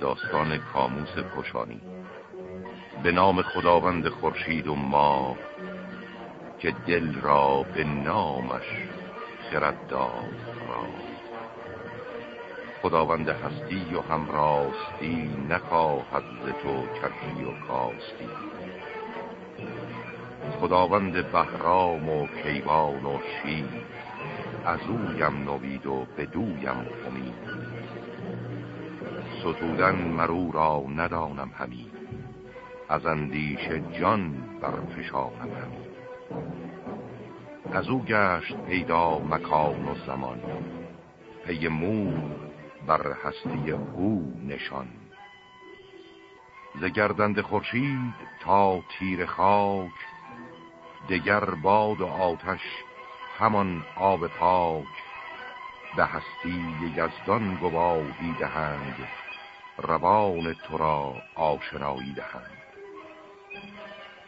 داستان کاموس کشانی به نام خداوند خورشید و ما که دل را به نامش خرد داد را خداوند هستی و همراستی نخواهد ز تو کشی و کاستی. خداوند بهرام و کیوان و شیر از اویم نوید و بدویم امید. ستودن مرو را ندانم همی. از اندیش جان برفشانم همی. از او گشت پیدا مکان و زمان. پی مور بر هستی او نشان. ز گردند خورشید تا تیر خاک دگر باد و آتش همان آب پاک. به هستی یزدان گواهی دهند. روان تو را آشنایی دهند.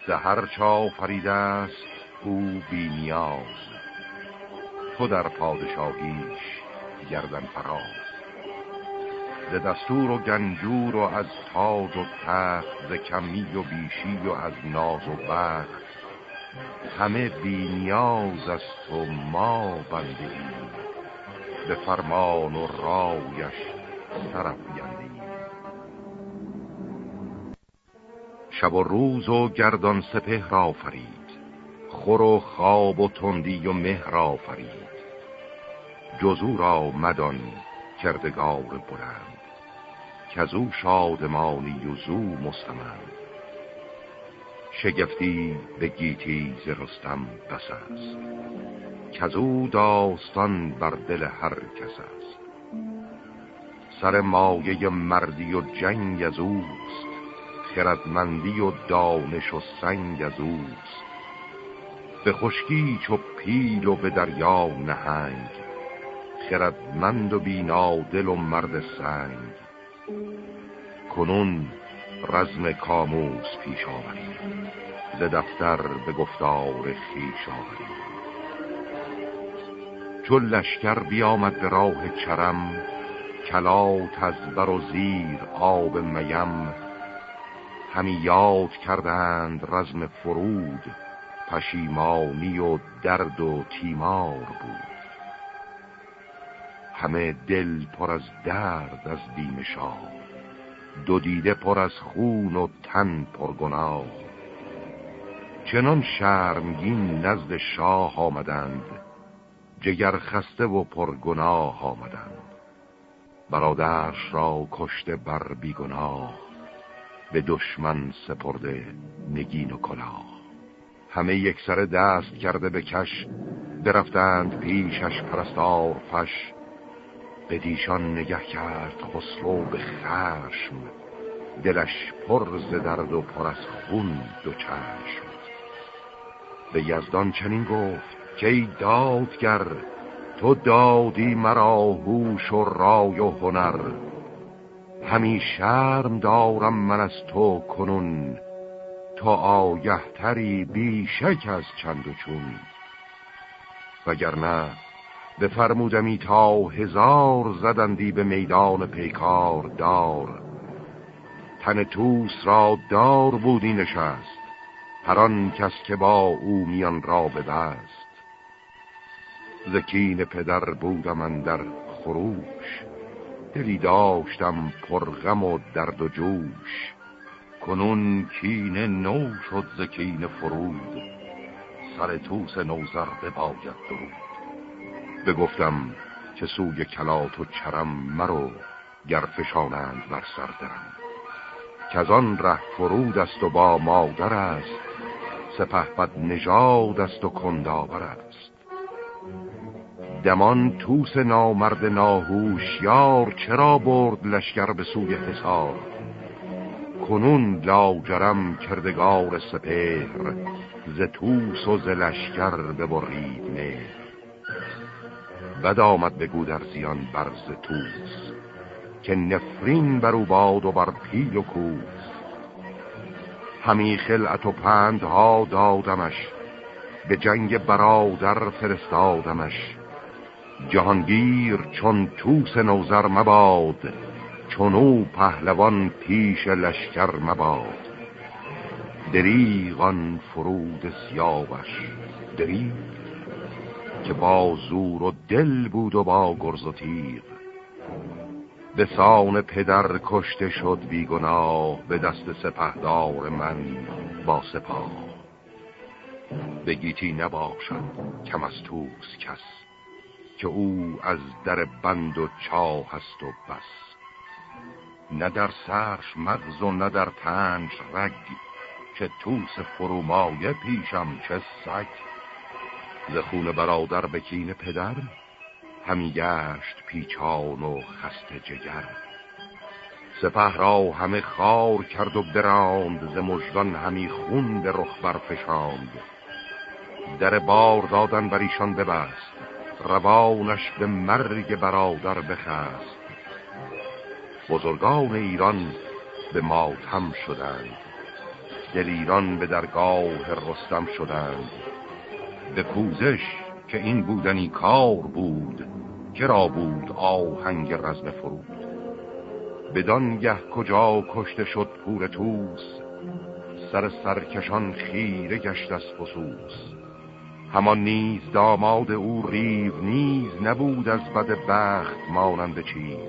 زهر چا فریده است او بی نیاز. تو در پادشاهیش گردن فراز. ز دستور و گنجور و از تاج و تخت ز کمی و بیشی و از ناز و بخت همه بی نیاز است و ما بنده به فرمان و رایش طرف شب و روز و گردان سپه را فرید. خور و خواب و تندی و مهر را فرید. جزو را مدان کردگار بلند. کزو شادمانی و زو مستمند شگفتی به گیتی ز رستم بس است. کزو داستان بر دل هر کس است. سر مایه مردی و جنگ از اوست. خردمندی و دانش و سنگ از اوست. به خشکی چو پیل و به دریا نهنگ. خردمند و بینادل و مرد سنگ. کنون رزم کاموس پیش آوریم. ز دفتر به گفتار خیش آوریم. چون لشکر بیامد به راه چرم کلات از بر و زیر آب میم همی یاد کردند رزم فرود پشیمانی و درد و تیمار بود. همه دل پر از درد از بیم شاه دو دیده پر از خون و تن پر گناه. چنان شرمگین نزد شاه آمدند جگر خسته و پرگناه آمدند. برادرش را کشته بر بیگناه. به دشمن سپرده نگین و کلاه. همه یک سر دست کرده به کش درفتند پیشش پرستار فش به دیشان نگه کرد خسرو به خشم دلش پر ز درد و پر از خون دو چشم. به یزدان چنین گفت که ای دادگر تو دادی مرا هوش و رای و هنر. همی شرم دارم من از تو کنون تا آگهتری بیشک از چند و چون. وگرنه بفرمودمی تا هزار زدندی به میدان پیکار دار تن توس را دار بودی نشست هران کس که با او میان را ببست. زکین پدر بودم در خروش دلی داشتم پرغم و درد و جوش. کنون کین نو شد زکین فرود. سر توس نوزر باید درود. بگفتم که سوی کلات و چرم مرو گرفشانند بر سر درم. که از آن ره فرود است و با مادر است سپه بد نژاد است و کنداور است. دمان توس نامرد ناهوشیار چرا برد لشکر به سوی حسار کنون لاجرم کردگار سپهر ز توس و ز لشکر ببرید مهر. بد آمد به گودرزیان بر ز توس که نفرین بر او باد و بر پیل و کوس. همی خلعت و پندها دادمش به جنگ برادر فرستادمش. جهانگیر چون توس نوزر مباد چونو پهلوان پیش لشکر مباد. دریغان فرود سیاوش دریغ که با زور و دل بود و با گرز و تیغ. به سان پدر کشته شد بیگناه به دست سپهدار من با سپاه. به گیتی نباشد کم از توس کس. که او از در بند و چاه هست و بس. نه در سرش مغز و نه در تنش رگ که توس فرومایه پیشم چه سگ. ز خون برادر بکین پدر همی گشت پیچان و خسته جگر. سپه را همه خار کرد و براند ز مژگان همی خون به رخ برفشاند. در بار دادن بر ایشان ببست. روانش به مرگ برادر بخست. بزرگان ایران به ماتم شدند. دلیران به درگاه رستم شدند. به پوزش که این بودنی کار بود را بود آهنگ رزم فرود؟ بدان کجا کشته شد پور توس سر سرکشان خیره گشت از فسوس. همان نیز داماد او ریو نیز نبود از بد بخت مانند چیز.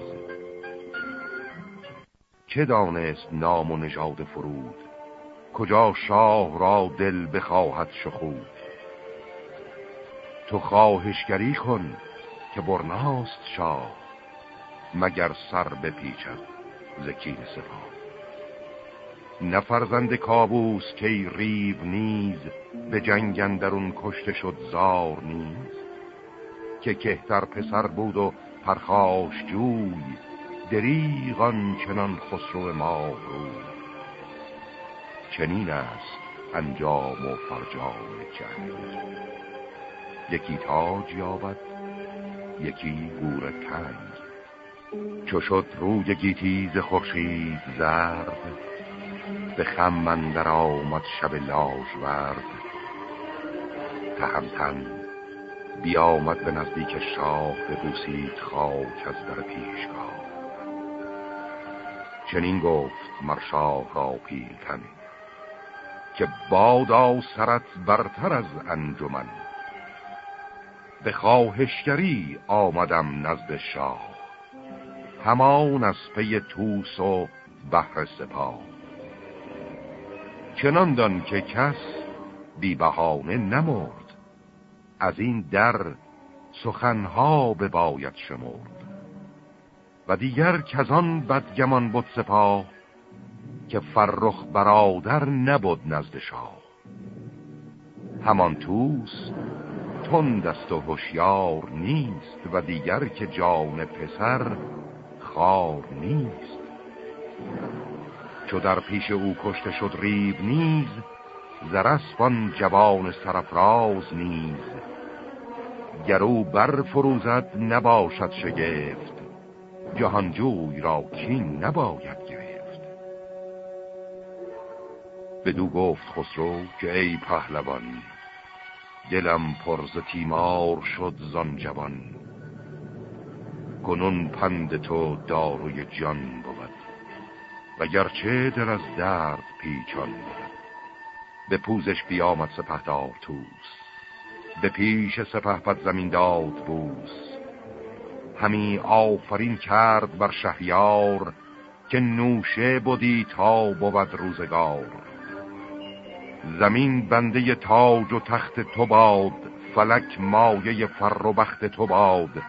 چه دانست نام و نژاد فرود؟ کجا شاه را دل بخواهد شخود تو خواهشگری کن که برناست شاه مگر سر بپیچد زکین سپاه. نفرزند کابوس که ریو نیز به جنگ درون کشته شد زار نیز. که کهتر پسر بود و پرخاش جوی دریغان چنان خسرو ما روی چنین است انجام و فرجام جنگ. یکی تاج یابد یکی گور تنگ. چو شد روی گیتیز خورشید زرد به خم در آمد شب ورد تهمتن بیامد به نزدیک شاه بوسید خاک از در پیشگاه. چنین گفت مرشاه را پیلتن که بادا سرت برتر از انجمن. به خواهشگری آمدم نزد شاه. همان از پی توس و بحر سپاه. چنان دان که کس بی بهانه نمرد. از این در سخنها به باید شمرد. و دیگر کزان بدگمان بود سپاه که فرخ برادر نبود نزد شاه. همان توس تند است و هوشیار نیست و دیگر که جان پسر خار نیست. چو در پیش او کشته شد ریب نیز زرسبان جوان سرفراز نیز. گرو بر فروزد نباشد شگفت جهانجوی را کین نباید گرفت. بدو گفت خسرو که ای پهلوان دلم پرز تیمار شد زان جوان. کنون پند تو داروی جان بود. و گرچه دل از درد پیچان به پوزش بیامد سپهدار توس به پیش سپه بد زمین داد بوس. همی آفرین کرد بر شهیار که نوشه بودی تا بود روزگار. زمین بنده تاج و تخت تو باد فلک مایه فر و بخت تو باد.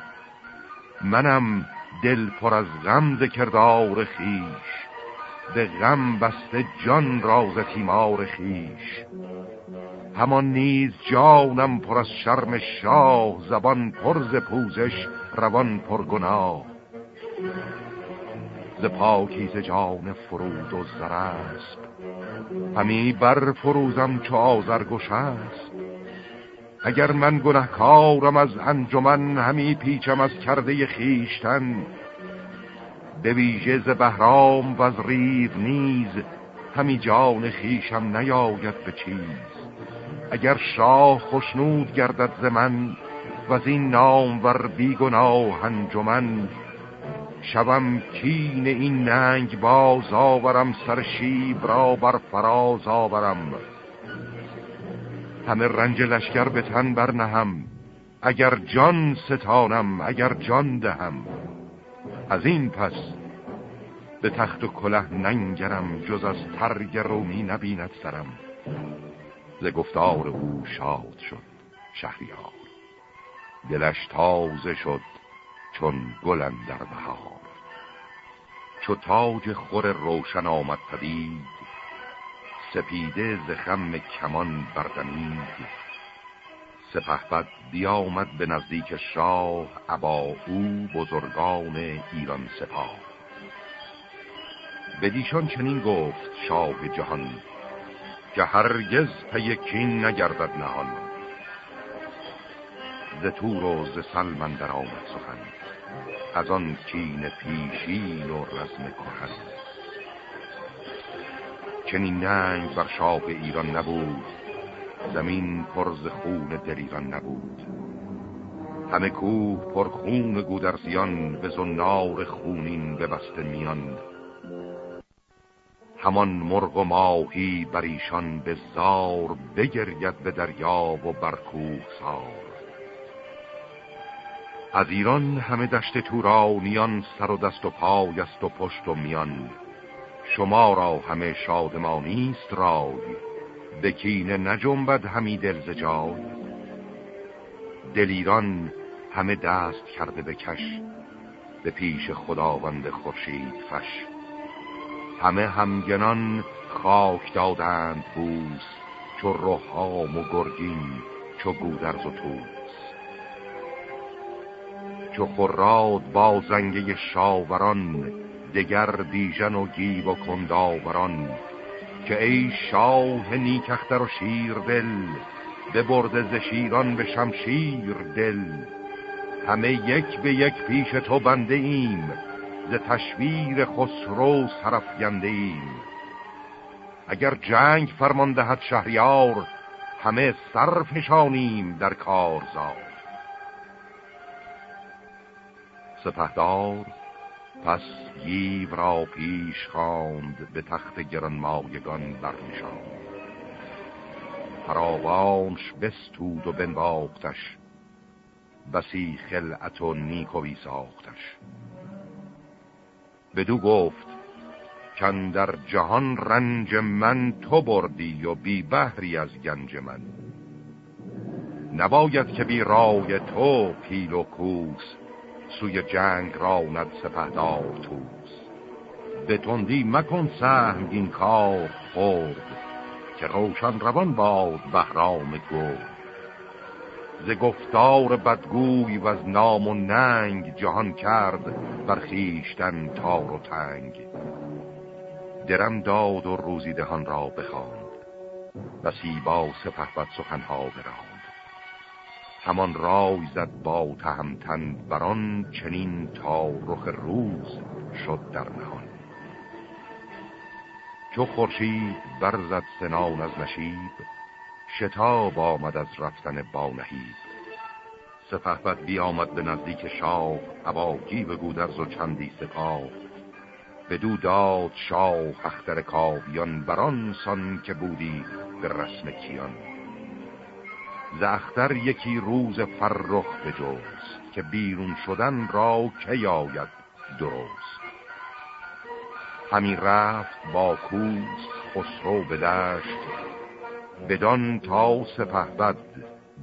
منم دل پر از غم ز کردار خیش. به غم بسته جان راز تیمار خیش. همان نیز جانم پر از شرم شاه زبان پر ز پوزش روان پر گناه. ز پاکیز جان فرود و زرسب همی بر فروزم چو آزرگوش است اگر من گنهکارم از انجمن همی پیچم از کرده خیشتن. به ویژه ز بهرام و از ریو نیز همی جان خیشم نیاید به چیز. اگر شاه خوشنود گردد ز من و از این نام ور بیگناه انجمن شوم کین این ننگ باز آورم سر شیب را بر فراز آورم. همه رنج لشکر به تن برنهم اگر جان ستانم اگر جان دهم. از این پس به تخت و کله ننگرم جز از ترگ رومی نبیند سرم. ز گفتار او شاد شد شهریار. دلش تازه شد چون گلن در بهار. چو تاج خور روشن آمد پدید سپیده ز خم کمان بردمید سپهبد بیامد به نزدیک شاه ابا او بزرگان ایران سپاه. به دیشان چنین گفت شاه جهان که هرگز پی کین نگردد نهان. ز تور و ز سلمن در آمد سخن. از آن کین پیشین و رزم کهن. چنین ننگ بر شاه ایران نبود. زمین پر ز خون دلیران نبود. همه کوه پر خون گودرزیان به زنار خونین بسته میان. همان مرغ و ماهی بر ایشان به زار بگرید به دریا و بر کوه سار. از ایران همه دشت تورانیان سر و دست و پای است و پشت و میان. شما را همه شادمانیست رای. بکینه نجنبد همی دل زجای دلیران همه دست کرده بکش به پیش خداوند خورشید فش. همه همگنان خاک دادند بوس چو روحام و گرگین چو گودرز و توس چو خراد با زنگه شاوران دگر دیژن و گیب و کنداوران. که ای شاه نیکختر و شیر دل به برد ز شیران به شمشیر دل. همه یک به یک پیش تو بنده ایم ز تشویر خسرو سرفگنده ایم اگر جنگ فرمان دهد شهریار همه سرفشانیم در کارزار. سپهدار پس گیو را پیش خواند به تخت گرانمایگان برنشاند. فراوانش بستود و بنواختش بسی خلعت و نیکوی ساختش. بدو گفت کن در جهان رنج من تو بردی و بی بهری از گنج من. نباید که بی رای تو پیل و کوس سوی جنگ راند سپهدار توس به تندی مکن سهم این کار خورد که روشن روان باد بهرام گرد. ز گفتار بدگوی و از نام و ننگ جهان کرد برخیشتن تار و تنگ. درم داد و روزی دهان را بخواند و سیبا سپه بد سخنها براند. همان رای زد با تهمتن بران چنین تا رخ روز شد در نهان. چو خورشید برزد سنان از نشیب شتاب آمد از رفتن با نهیب. سپهبد بیامد به نزدیک شاه ابا گیو گودرز و چندی سپاه. بدو داد شاه اختر کاویان بران سان که بودی به رسم کیان. زختر یکی روز فرخ بجوست که بیرون شدن را که آید درست. همین رفت با کوس خسرو به دشت بدان تا سپهبد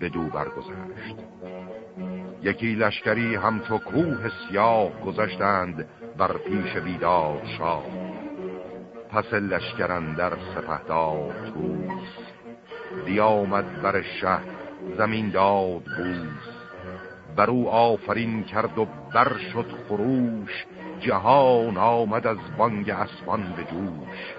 بدو برگذشت یکی لشکری همچو کوه سیاه گذشتند بر پیش بیدار شاه. پس لشکرن در سپهدار توس بیامد بر شهر زمین داد بوز بر او آفرین کرد و بر شد خروش. جهان آمد از بانگ اسمان به جوش.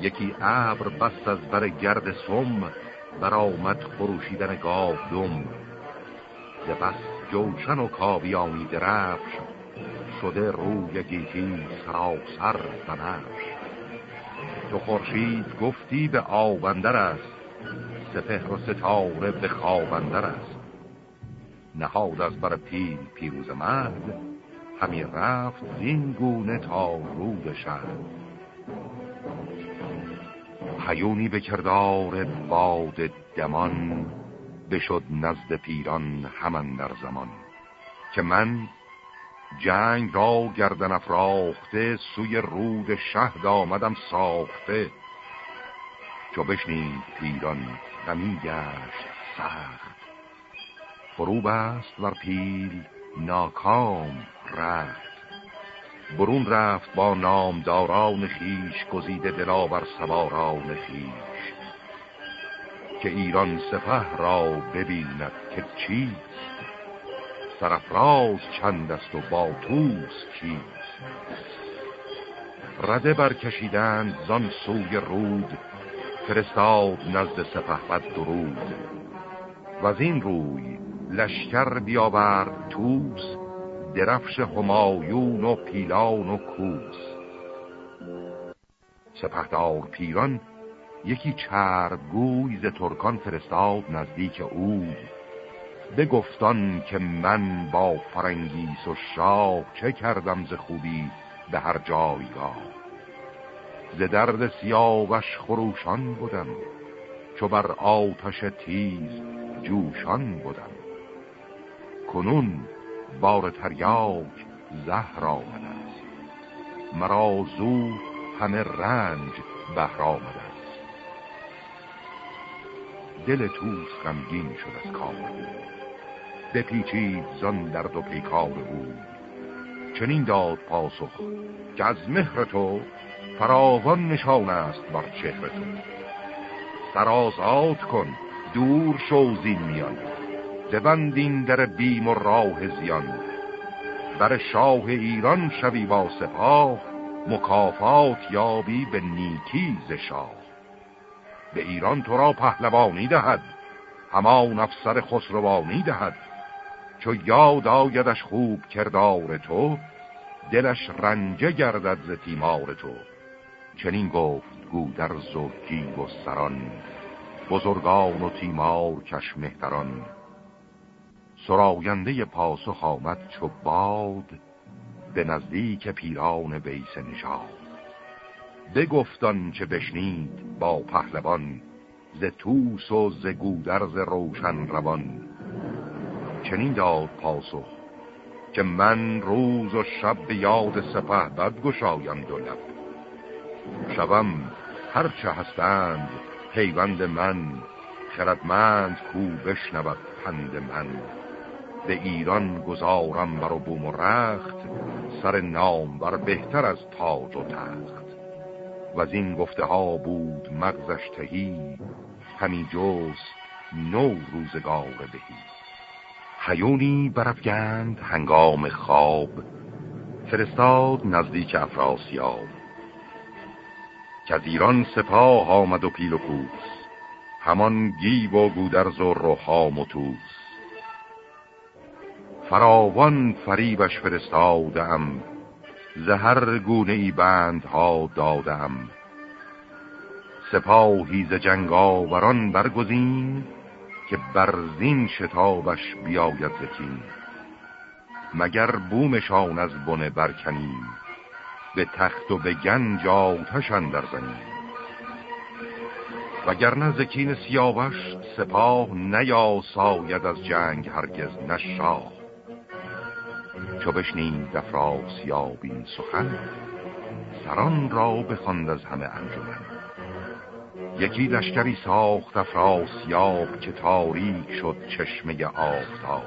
یکی ابر بست از بر گرد سم بر آمد خروشیدن گاو دم. ز بس جوشن و کاویانی درفش شده روی گیتی سراسر بنفش تو خورشید گفتی به آوندر است. سپهر و ستاره به خوابندر است. نهاد از بر پیل پیروز مرد همی رفت زین گونه تا رود شهر. هیونی به کردار باد دمان بشد نزد پیران همان در زمان. که من جنگ را گردن افراخته سوی رود شهد آمدم ساخته. چو بشنید پیران غمی گشت سخت فرو بست ور پیل ناکام رفت برون رفت با نامداران خیش گزیده دلاور سواران خیش که ایران سپه را ببیند که چیست سرفراز چند است و با توس چیست رده برکشیدند زان سوی رود فرستاد نزد سپه بد درود. و از این روی لشکر بیاورد توس درفش همایون و پیلان و کوس. سپهدار پیران یکی چرگوی ز ترکان فرستاد نزدیک او بگفتان که من با فرنگیس و شاه چه کردم ز خوبی به هر جایگاه. ز درد سیاوش خروشان بودم چو بر آتش تیز جوشان بودم کنون بار تریاک زهر آمده است مرا زو همه رنج بهر آمده است. دل توس غمگین شد از کار بپیچید زان درد و پیکار او. چنین داد پاسخ که از مهر تو فراوان نشان است بر چهر تو. سرازاد کن دور شوزین میان. ببندین در بیم و راه زیان. بر شاه ایران شوی با سپاه مکافات یابی به نیکی ز شاه. به ایران تو را پهلوانی دهد همان افسر خسروانی دهد. چو یاد آیدش خوب کردار تو دلش رنجه گردد ز تیمار تو. چنین گفت گودرز و گیو و سران بزرگان و تیمار کش مهتران. سراینده پاسخ آمد چو باد به نزدیک پیران ویس نشاد بگفتان چه بشنید با پهلوان ز توس و ز گودرز روشن روان. چنین داد پاسخ که من روز و شب به یاد سپه بد گشایم دو شبم هرچه هستند پیوند من خردمند کو بشنود پند من. به ایران گذارم بر و بوم و رخت سر نام بر بهتر از تاج و تخت. و از این گفته ها بود مغزش تهی همی جست نو روزگار بهی هیونی برفگند هنگام خواب فرستاد نزدیک افراسیاب. که از ایران سپاه آمد و پیل و پوس همان گیب و گودرز و روحام و توس فراوان فریبش فرستادم زهر گونه ای بندها دادم. سپاهی ز جنگ آوران برگزین که برزین شتابش بیاید زکین. مگر بومشان از بنه برکنیم؟ به تخت و به گنج آتشن در زمین وگرنه زکین سیاوش سپاه نیاساید از جنگ هرگز نشاه چو بشنید افراسیاب این سخن سران را بخواند از همه انجمن. یکی لشکری ساخت افراسیاب که تاریک شد چشمه آفتاب.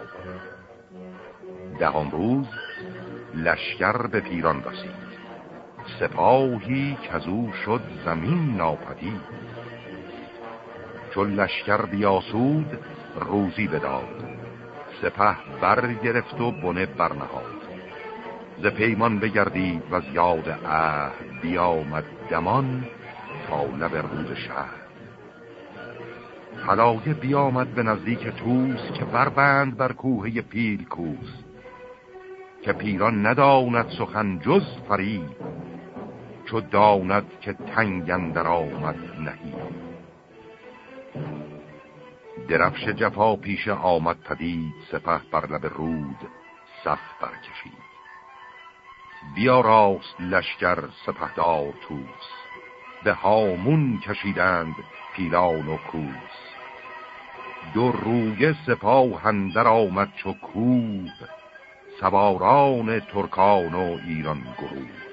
دهم روز لشکر به پیران رسید. سپاهی که از او شد زمین ناپدید. چون لشکر بیاسود روزی بداد. سپه برگرفت و بنه برنهاد. ز پیمان بگردید و زیاد عهد بیامد دمان تا لب روز شهر. حلایه بیامد به نزدیک توس که بربند بر کوه پیل کوس که پیران نداند سخن جز فرید. چو داند که تنگن در آمد نهی. درفش جفا پیش آمد پدید سپه بر لب رود صف برکشید. بیا راست لشکر سپهدار توس به هامون کشیدند پیلان و کوس. دو روی سپاه هندر آمد چو کوب سواران ترکان و ایران گروه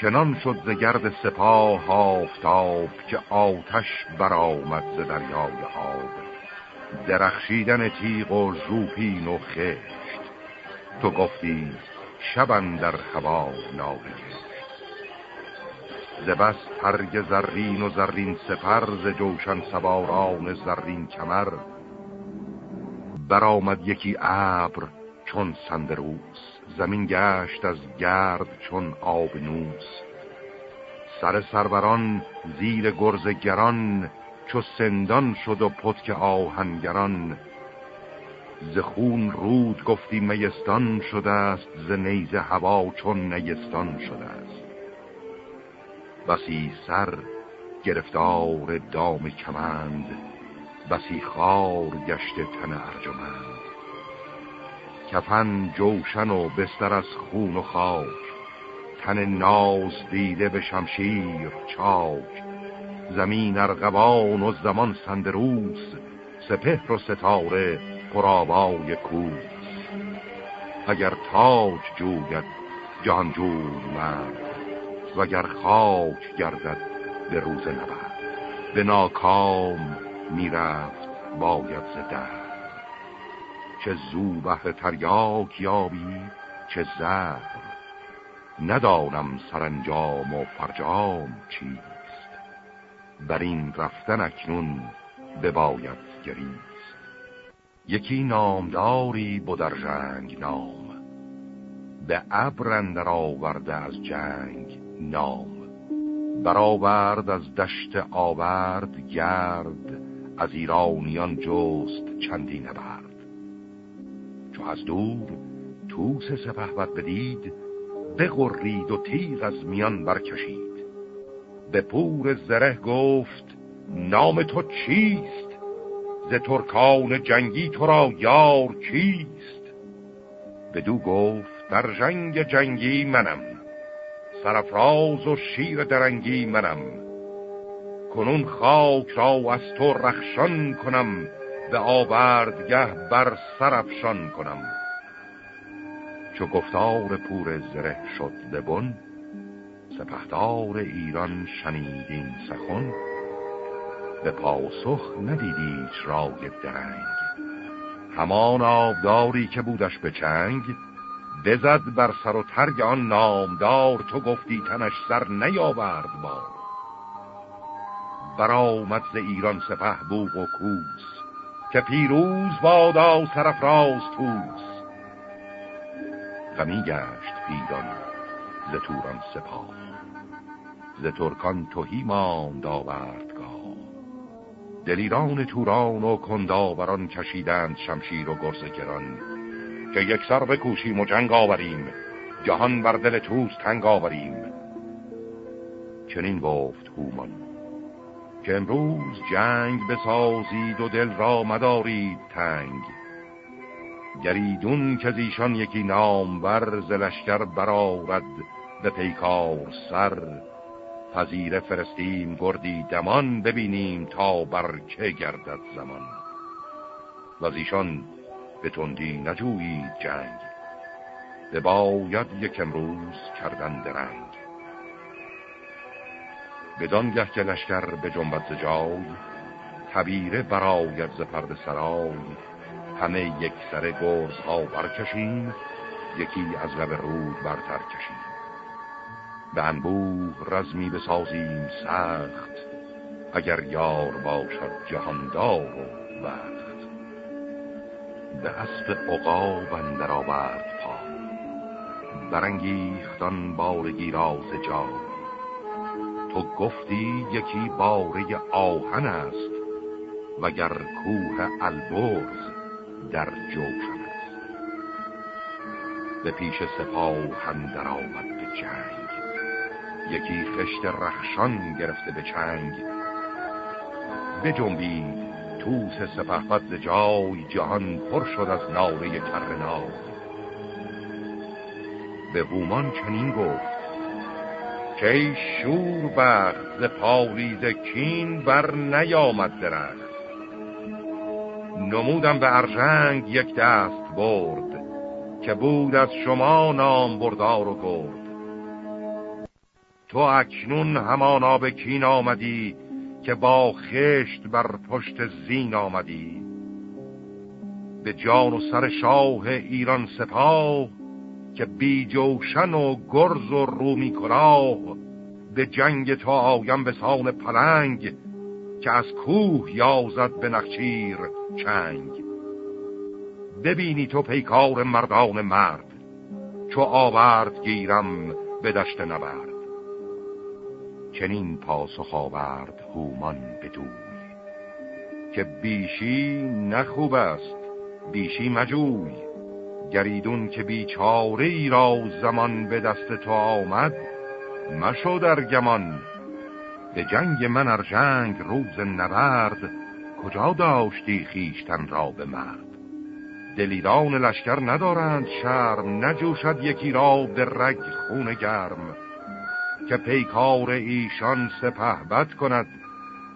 چنان شد ز گرد سپاه آفتاب که آتش برآمد ز دریای آب. درخشیدن تیغ و ژوپین و خشت. تو گفتی شبن در هوا ناگشت ز بس ترگ زرین و زرین سپر ز جوشن سواران زرین کمر. برآمد یکی ابر چون سندروس. زمین گشت از گرد چون آب نوس. سر سروران زیر گرز گران چو سندان شد و پتک آهنگران. ز خون رود گفتی میستان شده است ز نیز هوا چون نیستان شده است بسی سر گرفتار دام کمند بسی خار گشت تن ارجمند. کفن جوشن و بستر از خون و خاک. تن ناز دیده به شمشیر چاک. زمین ارغوان و زمان سندروس. سپهر و ستاره پرابای کوس. اگر تاج جوید جانجور مرد. وگر خاک گردد به روز نبرد. به ناکام می‌رفت باید زده چه زوبه تریاک یابی چه زهر. ندانم سرانجام و فرجام چیست. بر این رفتن اکنون بباید گریست. یکی نامداری بودر جنگ نام. به ابرندر آورده از جنگ نام. برآورد از دشت آورد گرد از ایرانیان جست چندی نبرد چو از دور توس سپهبد بدید بغرید و تیغ از میان برکشید. به پور زره گفت نام تو چیست؟ ز ترکان جنگی تو را یار کیست بدو گفت در جنگ جنگی منم سرفراز و شیر درنگی منم. کنون خاک را از تو رخشان کنم به آوردگه بر سرفشان کنم. چو گفتار پور زره شد ببن سپهدار ایران شنیدین سخن. به پاسخ ندیدید رای درنگ. همان آبداری که بودش به چنگ بزد بر سر و ترگ آن نامدار تو گفتی تنش سر نیاورد بار. برآمد ز ایران سپه بوق و کوس که پیروز بادا سرفراز توس غمی گشت پیدان ز توران سپاه. ز ترکان توهی ماند آوردگاه. دلیران توران و کنداوران کشیدند شمشیر و گرز کران که یک سر بکوشیم و جنگ آوریم. جهان بر دل توس تنگ آوریم. چنین گفت هومان. که امروز جنگ بسازید و دل را مدارید تنگ. گریدون که ایشان یکی نامور ز لشکر برارد به پیکار سر. پذیر فرستیم گردی دمان ببینیم تا بر که گردد زمان. و ایشان به تندی نجویید جنگ. به باید یک امروز کردن درنگ. بدانگه که لشکر به جنبت جای تبیره براید ز پرد سرای. همه یک سر گرز ها برکشیم یکی از لب رود برتر کشیم. به انبوه رزمی بسازیم سخت اگر یار باشد جهاندار و وقت به اسب عقاب اندر آورد پا برانگیختان بارگی راز جا تو گفتی یکی باره آهن است وگر کوه البرز در جوشن است. به پیش سپاه در آمد به جنگ یکی خشت رخشان گرفته به چنگ. به جنبید توس سپهبد جای جهان پر شد از ناله کرنای به هومان چنین گفت که شور بخت ز پاریز کین بر نیامد درخت. نمودم به ارژنگ یک دست برد که بود از شما نام بردار و گرد. تو اکنون همانا به کین آمدی که با خشت بر پشت زین آمدی. به جان و سر شاه ایران سپاه که بی جوشن و گرز و رومی کلاه به جنگ تو آیم به سان پلنگ که از کوه یازد به نخچیر چنگ. ببینی تو پیکار مردان مرد چو آورد گیرم به دشت نبرد. چنین پاسخ آورد هومان بدوی که بیشی نخوب است بیشی مجوی. گریدون که بیچاره ای را زمان به دست تو آمد مشو در گمان. به جنگ من ار جنگ روز نبرد کجا داشتی خیشتن را به مرد؟ دلیران لشکر ندارند شرم نجوشد یکی را به رگ خون گرم. که پیکار ایشان سپه بد کند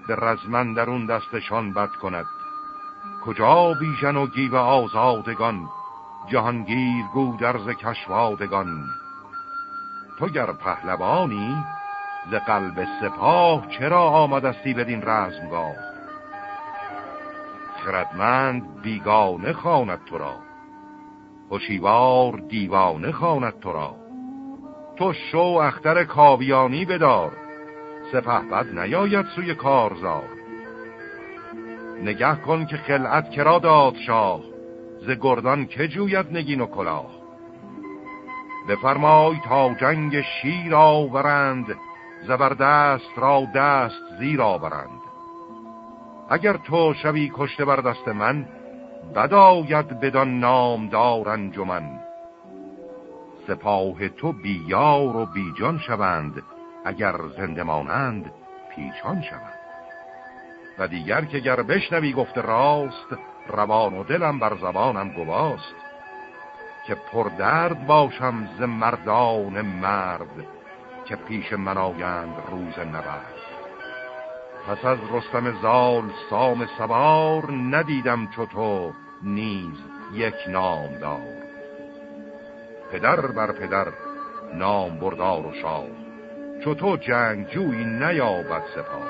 به رزمن درون دستشان بد کند. کجا بیژن و گیو آزادگان؟ جهانگیر گودرز کشوادگان. تو گر پهلوانی ز قلب سپاه چرا آمدستی بدین رزمگاه؟ خردمند بیگانه خواند تو را. هوشیوار دیوانه خواند تو را. تو شو اختر کاویانی بدار. سپه بد نیاید سوی کارزار. نگه کن که خلعت کرا داد شاه ز گردان که جوید نگین و کلاه. بفرمای تا جنگ شیر آورند زبردست را دست زیر آورند. اگر تو شوی کشته بر دست من بداید بدان نام دار انجمن. سپاه تو بیار و بیجان شوند اگر زنده مانند پیچان شوند. و دیگر که گر بشنوی گفته راست روان و دلم بر زبانم گواست که پردرد باشم ز مردان مرد که پیش من آیند روز نبرد. پس از رستم زال سام سوار ندیدم چو تو نیز یک نام دار. پدر بر پدر نام بردار و شاه چو تو جنگ جوی نیابد سپاه.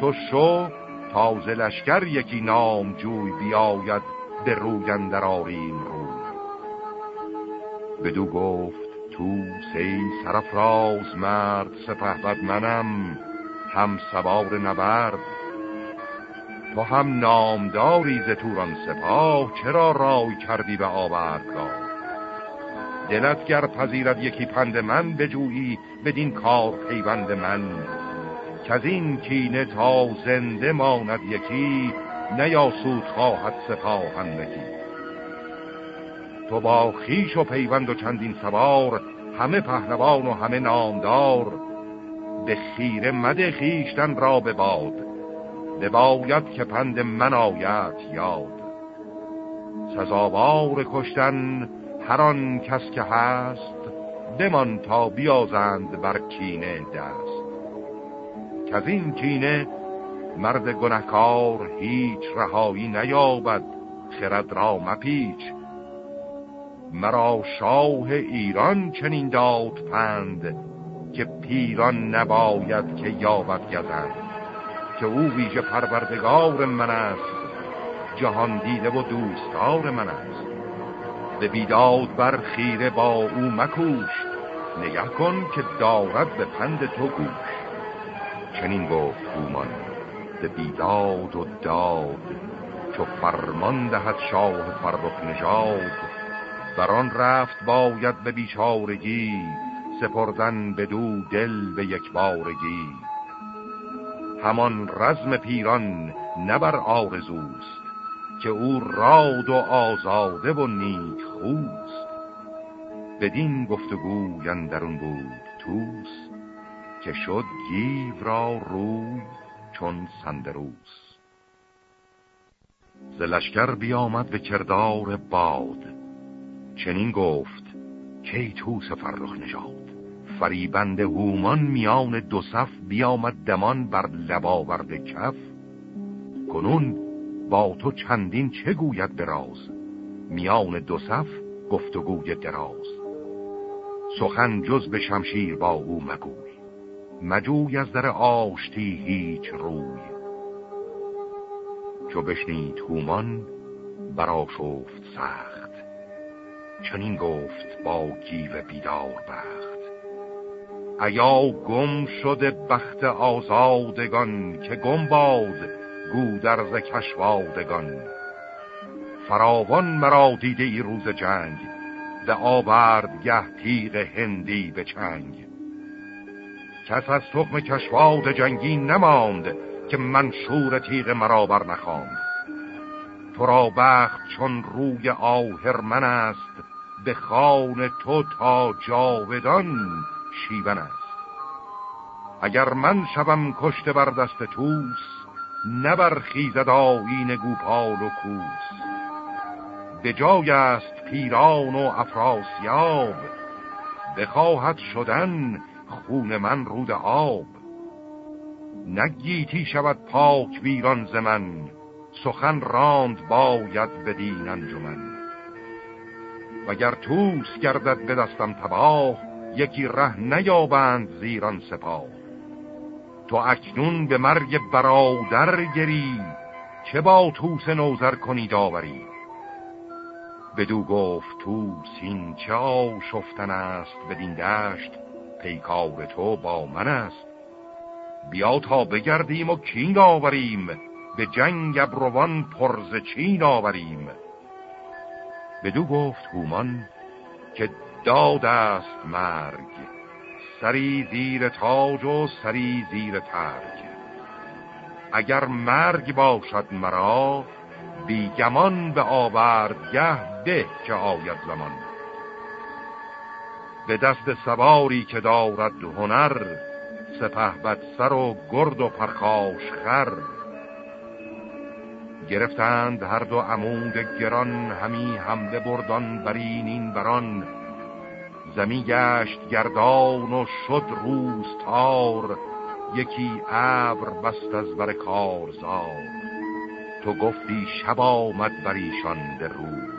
تو شو تازه لشکر یکی نام جوی بیاید به روی اندر آریم روی. بدو گفت تو سی سرفراز مرد سپه بد منم هم سوار نبرد. تو هم نامداری ز توران سپاه چرا رای کردی به آوردگاه دلت گر پذیرد یکی پند من بجویی بدین کار پیوند من. که از این کینه تا زنده ماند یکی نیاسود خواهد سپاه اندکی تو با خیش و پیوند و چندین سوار همه پهلوان و همه نامدار به خیره مده خیشتن را به باد باید که پند من آید یاد. سزاوار کشتن هر کس که هست بمان تا بیازند بر کینه دست. که از این کینه مرد گنهکار هیچ رهایی نیابد خرد را مپیچ. مرا شاه ایران چنین داد پند که پیران نباید که یابد گزند که او ویژه پروردگار من است جهان دیده و دوستار من است. به بیداد بر خیره با او مکوش نگه کن که دارد به پند تو گوش. چنین گفت اومان به بیداد و داد چو فرمان دهد شاه فرخ نژاد. بران رفت باید به بیچارگی سپردن به دو دل به یک بارگی. همان رزم پیران نبر آرزوست که او راد و آزاده و نیک خوست. بدین گفتگو درون بود توس که شد گیو را روی چون سندروس. ز بیامد به کردار باد. چنین گفت کی تو فرخ نژاد؟ فریبند هومان میان دو صف بیامد دمان بر لباورد کف. کنون با تو چندین چه گوید دراز میان دو صف گفتگوی دراز. سخن جز به شمشیر با او مگوی. مجوی از در آشتی هیچ روی. چو بشنید هومان برا شفت سخت. چنین گفت با گیو بیدار بخت. ایا گم شده بخت آزادگان که گم باد گودرز کشوادگان؟ فراوان مرا دیده ای روز جنگ به آورد گه تیغ هندی به چنگ. کس از تخم کشواد جنگی نماند که منشور تیغ مرا بر نخواند. تو را بخت چون روی آهرمن است به خان تو تا جاودان شیون است. اگر من شوم کشته بر دست توس نبرخیزد آین گوپال و کوس. به جای است پیران و افراسیاب بخواهد شدن خون من رود آب. نگیتی شود پاک ویران زمن سخن راند باید بدین انجمن. وگر توس گردد به دستم تباه یکی ره نیابند زیران سپاه. تو اکنون به مرگ برادر گری چه با توس نوزر کنی داوری؟ بدو گفت توس این چه آشفتن است بدین دشت؟ پیکار تو با من است. بیا تا بگردیم و کین آوریم؟ به جنگ ابروان پرز چین آوریم. بدو گفت هومان که داد است مرگ سری زیر تاج و سری زیر ترگ. اگر مرگ باشد مرا بیگمان به آوردگه به که آید زمان. به دست سواری که دارد هنر سپه سر و گرد و پرخاش خر. گرفتند هر دو عمود گران همی هم بردان برین بران. زمی گشت گردان و شد روز تار یکی ابر بست از بر کارزار. تو گفتی شب آمد بر ایشان روز.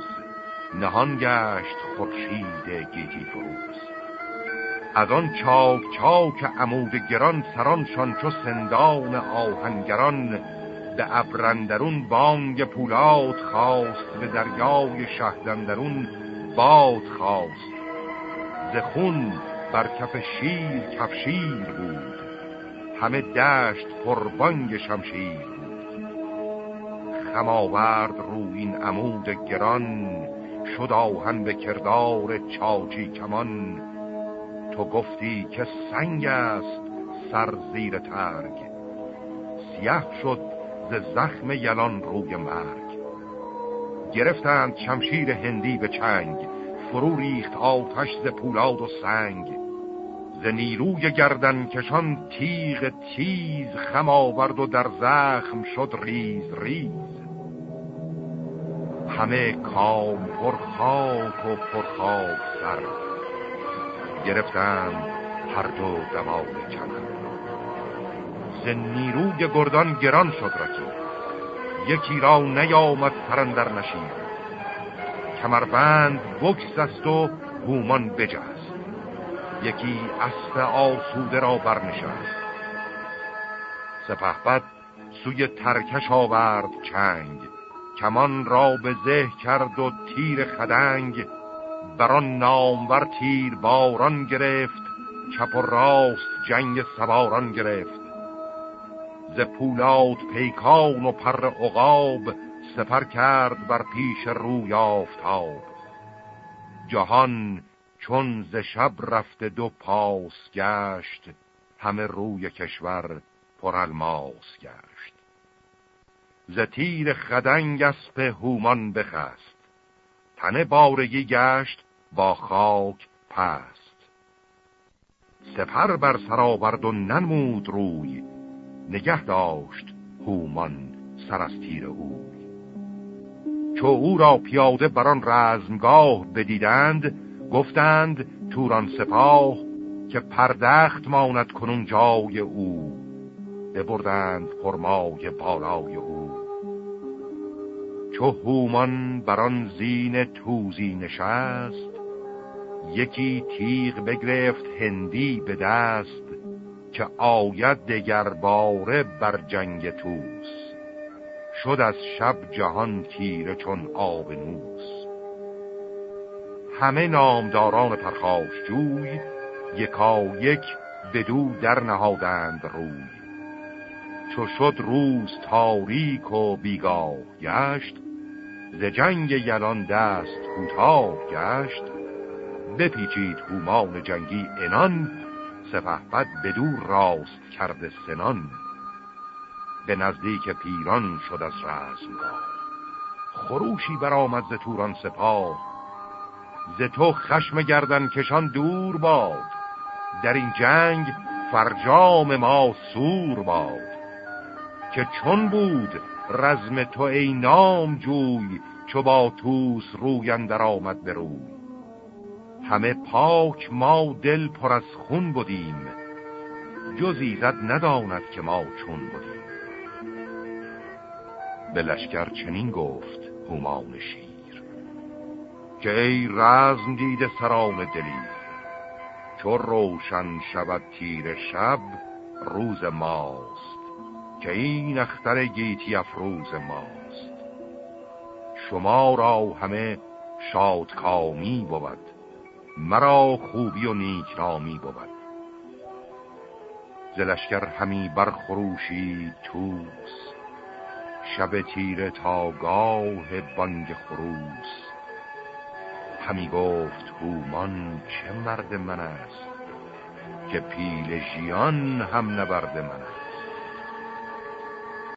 نهان گشت خورشید گیتی فروز. از آن چاک چاک عمود گران سرانشان چو سندان آهنگران به ابرندرون بانگ پولاد خواست به دریای شهدندرون باد خواست. ز خون بر کف شیر کفشیر بود همه دشت پربانگ شمشیر بود. خم آورد رو این عمود گران شد آهن به کردار چاچی کمان. تو گفتی که سنگ است سر زیر ترگ. سیه شد ز زخم یلان روی مرگ. گرفتند شمشیر هندی به چنگ فرو ریخت آتش ز پولاد و سنگ. ز نیروی گردن کشان تیغ تیز خم آورد و در زخم شد ریز ریز. همه کام پر خاک و پر خاک سر. گرفتند هر دو دوال کمر. ز نیروی گردان گران شد رکی یکی را نیامد سرندر نشید کمربند بکس است و هومان بجست. یکی اسب آسوده را برنشست. سپهبد سوی ترکش آورد چنگ. کمان را به زه کرد و تیر خدنگ بران نامور تیر باران گرفت چپ و راست جنگ سواران گرفت. ز پولاد پیکان و پر عقاب سپر کرد بر پیش روی آفتاب. جهان چون ز شب رفته دو پاس گشت همه روی کشور پر الماس گشت. ز تیر خدنگ اسپ هومان بخست. تنه بارگی گشت با خاک پست. سپر بر سر آورد و ننمود روی. نگه داشت هومان سر از تیر او چو او را پیاده بران رزمگاه بدیدند گفتند توران سپاه که پردخت ماند کنون جای او. ببردند پرمای بالای او چو هومان بران زین توزی نشست یکی تیغ بگرفت هندی به دست که آید دگر باره بر جنگ توس شد از شب جهان تیره چون آب نوس. همه نامداران پرخاش جوی یکا یک بدو در نهادند روی. چو شد روز تاریک و بیگاه گشت ز جنگ یلان دست کوتاه گشت. بپیچید هومان جنگی انان سپه بد بدو راست کرده سنان. به نزدیک پیران شد از رزمگاه. خروشی برآمد ز توران سپاه. ز تو خشم گردن کشان دور باد. در این جنگ فرجام ما سور باد. که چون بود رزم تو ای نام جوی چو با توس روی آمد به روی. همه پاک ما دل پر از خون بودیم جز ایزد نداند که ما چون بودیم به لشکر چنین گفت همان شیر که ای رزم دیده سران دلی چو روشن شود تیر شب روز ماست. که این اختر گیتی افروز ماست. شما را همه شادکامی بود مرا خوبی و نیکنامی بود. زلشکر همی برخروشی توس شب تیره تا گاه بانگ خروس. همی گفت هومان چه مرد من است که پیل ژیان هم نبرد من است.